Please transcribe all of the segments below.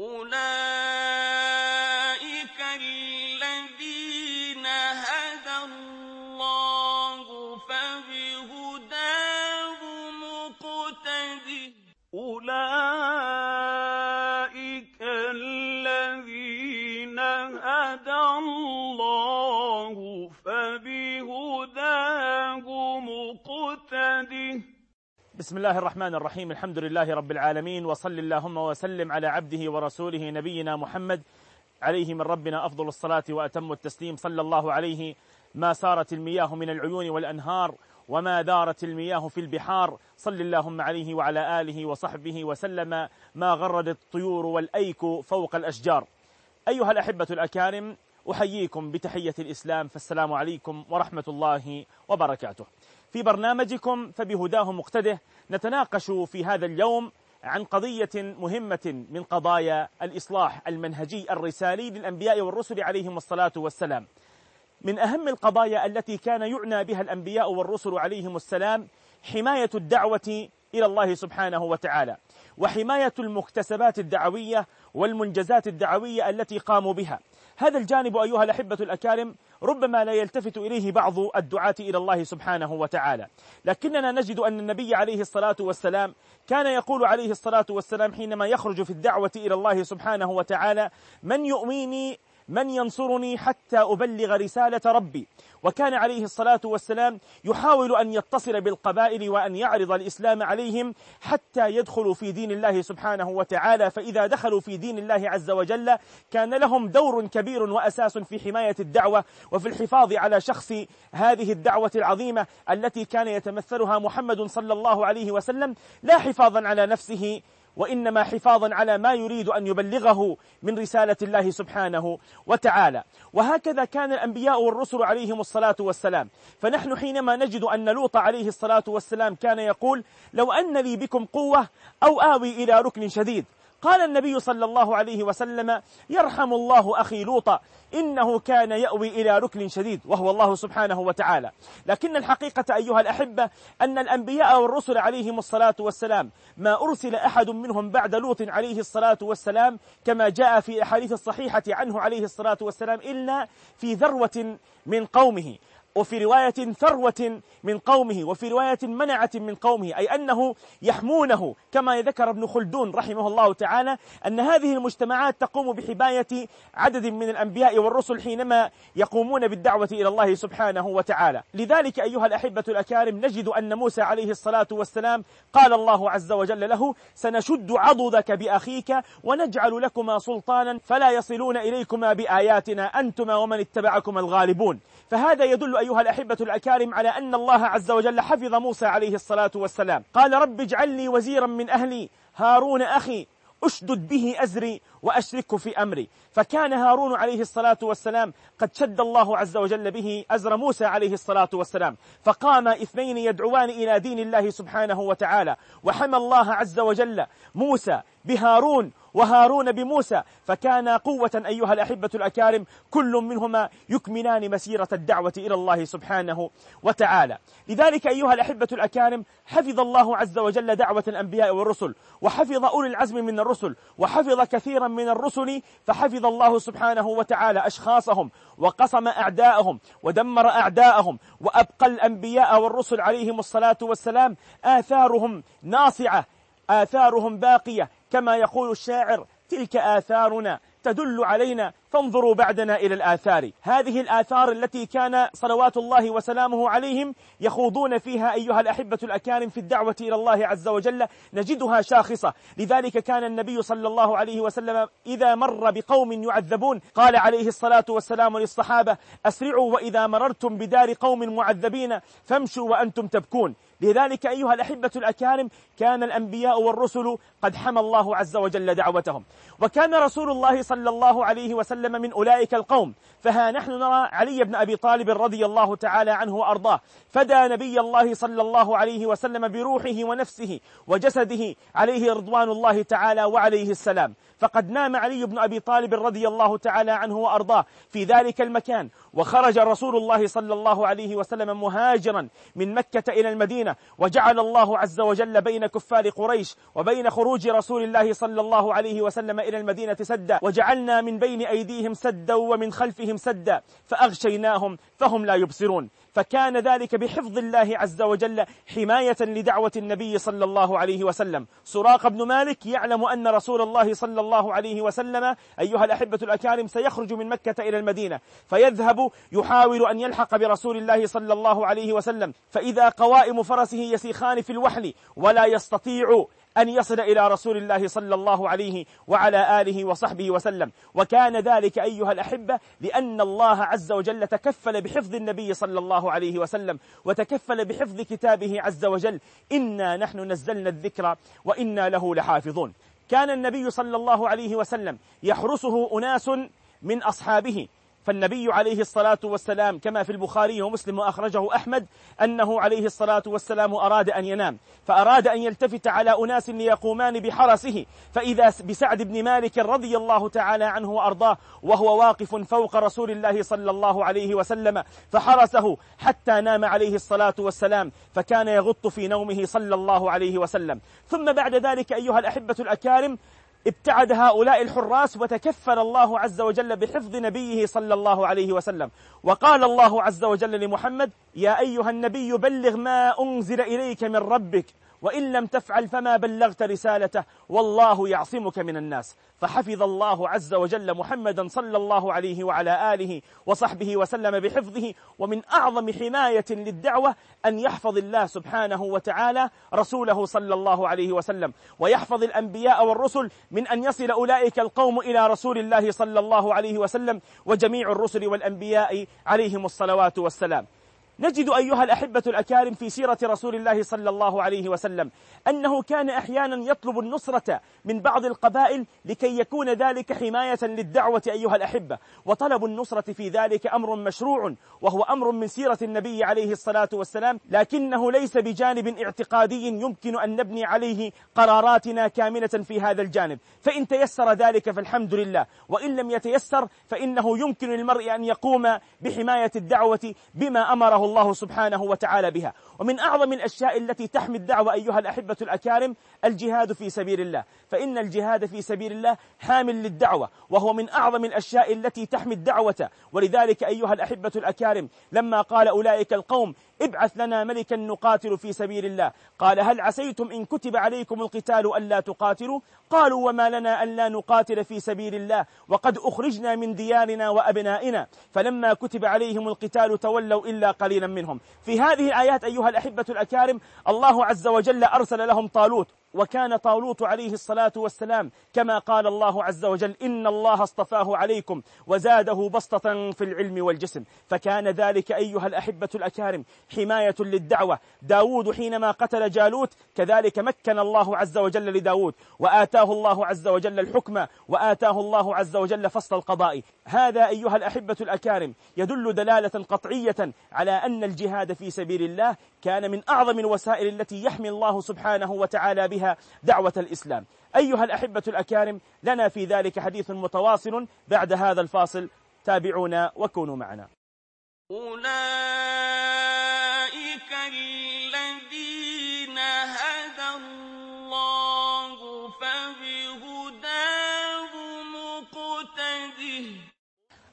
أولئك بسم الله الرحمن الرحيم الحمد لله رب العالمين وصل اللهم وسلم على عبده ورسوله نبينا محمد عليه من ربنا أفضل الصلاة وأتم التسليم صلى الله عليه ما سارت المياه من العيون والأنهار وما دارت المياه في البحار صل اللهم عليه وعلى آله وصحبه وسلم ما غردت الطيور والأيك فوق الأشجار أيها الأحبة الأكارم أحييكم بتحية الإسلام فالسلام عليكم ورحمة الله وبركاته في برنامجكم فبهداه مقتده نتناقش في هذا اليوم عن قضية مهمة من قضايا الإصلاح المنهجي الرسالي للأنبياء والرسل عليهم الصلاة والسلام. من أهم القضايا التي كان يعنى بها الأنبياء والرسل عليهم السلام حماية الدعوة إلى الله سبحانه وتعالى وحماية المكتسبات الدعوية والمنجزات الدعوية التي قاموا بها. هذا الجانب أيها الأحبة الأكارم ربما لا يلتفت إليه بعض الدعاة إلى الله سبحانه وتعالى. لكننا نجد أن النبي عليه الصلاة والسلام كان يقول عليه الصلاة والسلام حينما يخرج في الدعوة إلى الله سبحانه وتعالى من يؤمني من ينصرني حتى أبلغ رسالة ربي. وكان عليه الصلاة والسلام يحاول أن يتصل بالقبائل وأن يعرض الإسلام عليهم حتى يدخلوا في دين الله سبحانه وتعالى. فإذا دخلوا في دين الله عز وجل كان لهم دور كبير وأساس في حماية الدعوة وفي الحفاظ على شخص هذه الدعوة العظيمة التي كان يتمثلها محمد صلى الله عليه وسلم لا حفاظا على نفسه وإنما حفاظا على ما يريد أن يبلغه من رسالة الله سبحانه وتعالى. وهكذا كان الأنبياء والرسل عليهم الصلاة والسلام. فنحن حينما نجد أن لوط عليه الصلاة والسلام كان يقول لو أن لي بكم قوة أو آوي إلى ركن شديد. قال النبي صلى الله عليه وسلم يرحم الله أخي لوط إنه كان يأوي إلى ركن شديد وهو الله سبحانه وتعالى. لكن الحقيقة أيها الأحبة أن الأنبياء والرسل عليهم الصلاة والسلام ما أرسل أحد منهم بعد لوط عليه الصلاة والسلام كما جاء في أحاديث الصحيحة عنه عليه الصلاة والسلام إلا في ذروة من قومه. وفي رواية ثروة من قومه وفي رواية منعة من قومه أي أنه يحمونه كما ذكر ابن خلدون رحمه الله تعالى أن هذه المجتمعات تقوم بحماية عدد من الأنبياء والرسل حينما يقومون بالدعوة إلى الله سبحانه وتعالى. لذلك أيها الأحبة الأكارم نجد أن موسى عليه الصلاة والسلام قال الله عز وجل له سنشد عضدك بأخيك ونجعل لكما سلطانا فلا يصلون إليكما بآياتنا أنتما ومن اتبعكما الغالبون فهذا يدل أيها الأحبة الأكارم على أن الله عز وجل حفظ موسى عليه الصلاة والسلام. قال رب اجعل لي وزيرا من أهلي. هارون أخي أشدد به أزري وأشركه في أمري. فكان هارون عليه الصلاة والسلام قد شد الله عز وجل به أزر موسى عليه الصلاة والسلام. فقام اثنين يدعوان إلى دين الله سبحانه وتعالى. وحمى الله عز وجل موسى بهارون وهارون بموسى. فكان قوة أيها الأحبة الأكارم كل منهما يكملان مسيرة الدعوة إلى الله سبحانه وتعالى. لذلك أيها الأحبة الأكارم حفظ الله عز وجل دعوة الأنبياء والرسل. وحفظ أولي العزم من الرسل. وحفظ كثيرا من الرسل فحفظ الله سبحانه وتعالى أشخاصهم وقصم أعداءهم ودمر أعداءهم وأبقى الأنبياء والرسل عليهم الصلاة والسلام آثارهم ناصعة آثارهم باقية كما يقول الشاعر تلك آثارنا تدل علينا فانظروا بعدنا إلى الآثار. هذه الآثار التي كان صلوات الله وسلامه عليهم يخوضون فيها أيها الأحبة الأكارم في الدعوة إلى الله عز وجل نجدها شاخصة. لذلك كان النبي صلى الله عليه وسلم إذا مر بقوم يعذبون قال عليه الصلاة والسلام للصحابة أسرعوا وإذا مررتم بدار قوم معذبين فامشوا وأنتم تبكون. لذلك أيها الأحبة الأكارم كان الأنبياء والرسل قد حمى الله عز وجل دعوتهم. وكان رسول الله صلى الله عليه وسلم من أولئك القوم. فها نحن نرى علي بن أبي طالب رضي الله تعالى عنه وأرضاه. فدى نبي الله صلى الله عليه وسلم بروحه ونفسه وجسده عليه رضوان الله تعالى وعليه السلام. فقد نام علي بن أبي طالب رضي الله تعالى عنه وأرضاه في ذلك المكان. وخرج رسول الله صلى الله عليه وسلم مهاجرا من مكة إلى المدينة وجعل الله عز وجل بين كفار قريش وبين خروج رسول الله صلى الله عليه وسلم إلى المدينة سدا. وجعلنا من بين أيديهم سدا ومن خلفهم سدا فأغشيناهم فهم لا يبصرون. فكان ذلك بحفظ الله عز وجل حماية لدعوة النبي صلى الله عليه وسلم. سراق بن مالك يعلم أن رسول الله صلى الله عليه وسلم أيها الأحبة الأكارم سيخرج من مكة إلى المدينة فيذهب يحاول أن يلحق برسول الله صلى الله عليه وسلم فإذا قوائم فرسه يسيخان في الوحل ولا يستطيع أن يصل إلى رسول الله صلى الله عليه وعلى آله وصحبه وسلم. وكان ذلك أيها الأحبة لأن الله عز وجل تكفل بحفظ النبي صلى الله عليه وسلم وتكفل بحفظ كتابه عز وجل إنا نحن نزلنا الذكر وإنا له لحافظون. كان النبي صلى الله عليه وسلم يحرسه أناس من أصحابه. فالنبي عليه الصلاة والسلام كما في البخاري ومسلم وأخرجه أحمد أنه عليه الصلاة والسلام أراد أن ينام فأراد أن يلتفت على أناس ليقومان بحرسه فإذا بسعد بن مالك رضي الله تعالى عنه وأرضاه وهو واقف فوق رسول الله صلى الله عليه وسلم فحرسه حتى نام عليه الصلاة والسلام فكان يغط في نومه صلى الله عليه وسلم. ثم بعد ذلك أيها الأحبة الأكارم ابتعد هؤلاء الحراس وتكفل الله عز وجل بحفظ نبيه صلى الله عليه وسلم. وقال الله عز وجل لمحمد يا أيها النبي بلغ ما أنزل إليك من ربك وإن لم تفعل فما بلغت رسالته والله يعصمك من الناس. فحفظ الله عز وجل محمدا صلى الله عليه وعلى آله وصحبه وسلم بحفظه ومن أعظم حماية للدعوة أن يحفظ الله سبحانه وتعالى رسوله صلى الله عليه وسلم. ويحفظ الأنبياء والرسل من أن يصل أولئك القوم إلى رسول الله صلى الله عليه وسلم وجميع الرسل والأنبياء عليهم الصلوات والسلام. نجد أيها الأحبة الأكارم في سيرة رسول الله صلى الله عليه وسلم أنه كان أحيانا يطلب النصرة من بعض القبائل لكي يكون ذلك حماية للدعوة أيها الأحبة. وطلب النصرة في ذلك أمر مشروع وهو أمر من سيرة النبي عليه الصلاة والسلام لكنه ليس بجانب اعتقادي يمكن أن نبني عليه قراراتنا كاملة في هذا الجانب. فإن تيسر ذلك فالحمد لله. وإن لم يتيسر فإنه يمكن للمرء أن يقوم بحماية الدعوة بما أمره الله سبحانه وتعالى بها. ومن أعظم الأشياء التي تحمي الدعوة أيها الأحبة الأكارم الجهاد في سبيل الله. فإن الجهاد في سبيل الله حامل للدعوة وهو من أعظم الأشياء التي تحمي الدعوة. ولذلك أيها الأحبة الأكارم لما قال أولئك القوم ابعث لنا ملكا نقاتل في سبيل الله. قال هل عسيتم إن كتب عليكم القتال ألا تقاتلوا؟ قالوا وما لنا ألا نقاتل في سبيل الله. وقد أخرجنا من ديارنا وأبنائنا. فلما كتب عليهم القتال تولوا إلا قليلا منهم. في هذه الآيات أيها الأحبة الأكارم الله عز وجل أرسل لهم طالوت. وكان طالوت عليه الصلاة والسلام كما قال الله عز وجل إن الله اصطفاه عليكم وزاده بسطة في العلم والجسم. فكان ذلك أيها الأحبة الأكارم حماية للدعوة. داود حينما قتل جالوت كذلك مكن الله عز وجل لداود وآتاه الله عز وجل الحكم وآتاه الله عز وجل فصل القضاء. هذا أيها الأحبة الأكارم يدل دلالة قطعية على أن الجهاد في سبيل الله كان من أعظم الوسائل التي يحمي الله سبحانه وتعالى بها. دعوة الإسلام. أيها الأحبة الأكارم لنا في ذلك حديث متواصل بعد هذا الفاصل. تابعونا وكونوا معنا. أولئك الذين هدى الله فبهداه مقتده.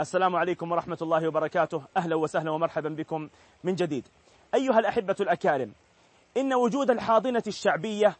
السلام عليكم ورحمة الله وبركاته. أهلا وسهلا ومرحبا بكم من جديد. أيها الأحبة الأكارم إن وجود الحاضنة الشعبية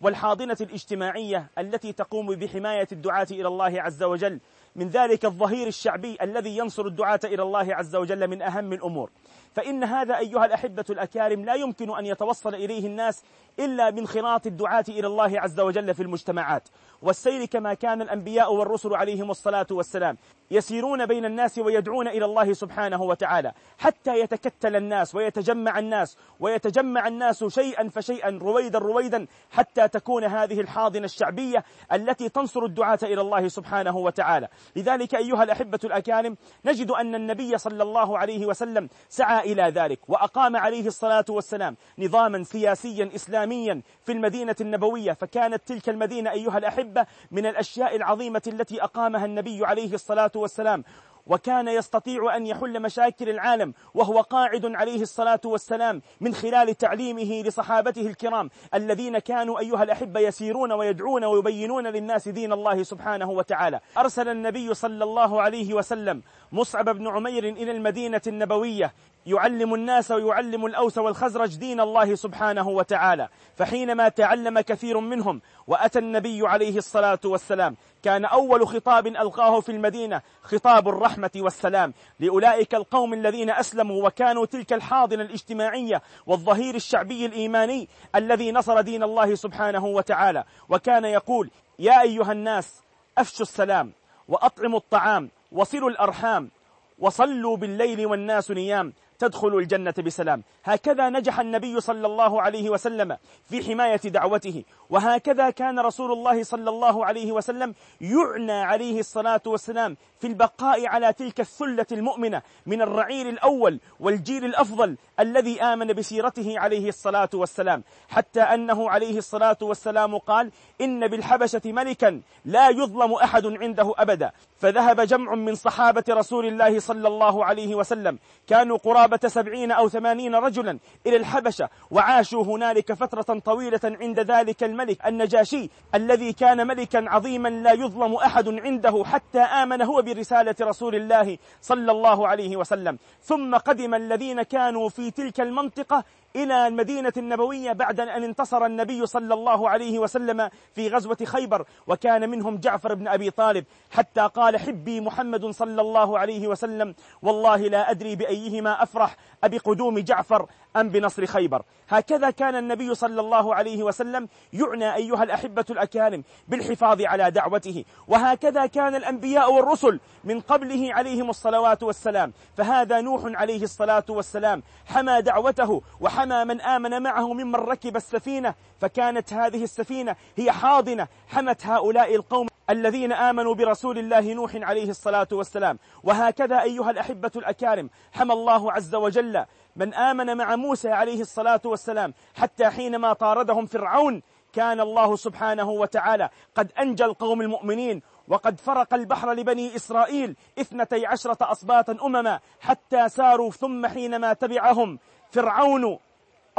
والحاضنة الاجتماعية التي تقوم بحماية الدعاة إلى الله عز وجل. من ذلك الظهير الشعبي الذي ينصر الدعاة إلى الله عز وجل من أهم الأمور. فإن هذا أيها الأحبة الأكارم لا يمكن أن يتوصل إليه الناس إلا من خراط الدعاة إلى الله عز وجل في المجتمعات. والسير كما كان الأنبياء والرسل عليهم الصلاة والسلام يسيرون بين الناس ويدعون إلى الله سبحانه وتعالى حتى يتكتل الناس ويتجمع الناس ويتجمع الناس شيئا فشيئا رويدا رويدا حتى تكون هذه الحاضنة الشعبية التي تنصر الدعاة إلى الله سبحانه وتعالى. لذلك أيها الأحبة الأكارم نجد أن النبي صلى الله عليه وسلم سعى إلى ذلك. وأقام عليه الصلاة والسلام نظاما سياسيا إسلاميا في المدينة النبوية. فكانت تلك المدينة أيها الأحبة من الأشياء العظيمة التي أقامها النبي عليه الصلاة والسلام. وكان يستطيع أن يحل مشاكل العالم وهو قاعد عليه الصلاة والسلام من خلال تعليمه لصحابته الكرام الذين كانوا أيها الأحبة يسيرون ويدعون ويبينون للناس دين الله سبحانه وتعالى. أرسل النبي صلى الله عليه وسلم مصعب بن عمير إلى المدينة النبوية يعلم الناس ويعلم الأوس والخزرج دين الله سبحانه وتعالى. فحينما تعلم كثير منهم وأتى النبي عليه الصلاة والسلام كان أول خطاب ألقاه في المدينة خطاب الرحمة والسلام. لأولئك القوم الذين أسلموا وكانوا تلك الحاضنة الاجتماعية والظهير الشعبي الإيماني الذي نصر دين الله سبحانه وتعالى. وكان يقول يا أيها الناس أفشوا السلام وأطعموا الطعام وصلوا الأرحام وصلوا بالليل والناس نيام. تدخل الجنة بسلام. هكذا نجح النبي صلى الله عليه وسلم في حماية دعوته. وهكذا كان رسول الله صلى الله عليه وسلم يعنى عليه الصلاة والسلام في البقاء على تلك الثلة المؤمنة من الرعيل الأول والجيل الأفضل الذي آمن بسيرته عليه الصلاة والسلام. حتى أنه عليه الصلاة والسلام قال إن بالحبشة ملكا لا يظلم أحد عنده أبدا. فذهب جمع من صحابة رسول الله صلى الله عليه وسلم. كانوا قرابة سبعين أو ثمانين رجلا إلى الحبشة وعاشوا هنالك فترة طويلة عند ذلك الملك النجاشي الذي كان ملكا عظيما لا يظلم أحد عنده حتى آمن هو برسالة رسول الله صلى الله عليه وسلم. ثم قدم الذين كانوا في تلك المنطقة إلى المدينة النبوية بعد أن انتصر النبي صلى الله عليه وسلم في غزوة خيبر وكان منهم جعفر بن أبي طالب حتى قال حبي محمد صلى الله عليه وسلم والله لا أدري بأيهما أفرح أبي قدوم جعفر أم بنصر خيبر. هكذا كان النبي صلى الله عليه وسلم يعنى أيها الأحبة الأكارم بالحفاظ على دعوته. وهكذا كان الأنبياء والرسل من قبله عليهم الصلوات والسلام. فهذا نوح عليه الصلاة والسلام حمى دعوته وحمى من آمن معه ممن ركب السفينة. فكانت هذه السفينة هي حاضنة. حمت هؤلاء القوم الذين آمنوا برسول الله نوح عليه الصلاة والسلام. وهكذا أيها الأحبة الأكارم حمى الله عز وجل من آمن مع موسى عليه الصلاة والسلام حتى حينما طاردهم فرعون كان الله سبحانه وتعالى قد أنجى القوم المؤمنين وقد فرق البحر لبني إسرائيل اثنتي عشرة أصباتا أمما حتى ساروا ثم حينما تبعهم فرعون.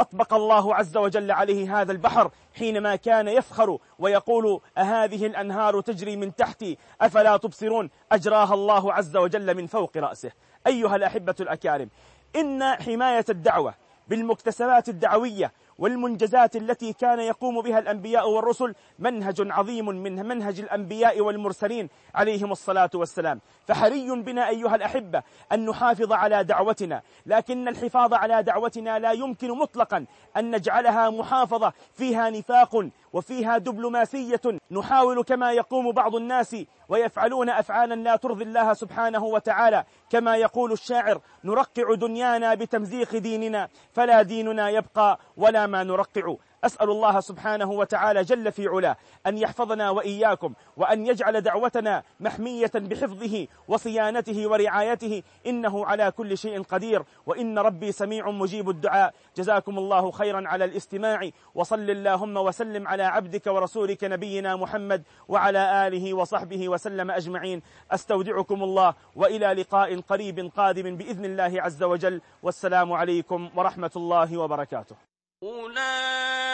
أطبق الله عز وجل عليه هذا البحر حينما كان يفخر ويقول أهذه الأنهار تجري من تحتي أفلا تبصرون؟ أجراها الله عز وجل من فوق رأسه. أيها الأحبة الأكارم إن حماية الدعوة بالمكتسبات الدعوية والمنجزات التي كان يقوم بها الأنبياء والرسل منهج عظيم من منهج الأنبياء والمرسلين عليهم الصلاة والسلام. فحري بنا أيها الأحبة أن نحافظ على دعوتنا لكن الحفاظ على دعوتنا لا يمكن مطلقا أن نجعلها محافظة فيها نفاق وفيها دبلوماسية نحاول كما يقوم بعض الناس ويفعلون أفعالا لا ترضي الله سبحانه وتعالى. كما يقول الشاعر نرقع دنيانا بتمزيق ديننا فلا ديننا يبقى ولا ما نرقع. أسأل الله سبحانه وتعالى جل في علاه أن يحفظنا وإياكم وأن يجعل دعوتنا محمية بحفظه وصيانته ورعايته إنه على كل شيء قدير وإن ربي سميع مجيب الدعاء جزاكم الله خيرا على الاستماع وصل اللهم وسلم على عبدك ورسولك نبينا محمد وعلى آله وصحبه وسلم أجمعين أستودعكم الله وإلى لقاء قريب قادم بإذن الله عز وجل والسلام عليكم ورحمة الله وبركاته أولئك